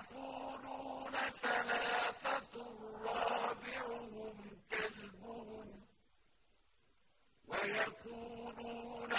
يقولون ثلاثة رابعهم كلبهم. ويقولون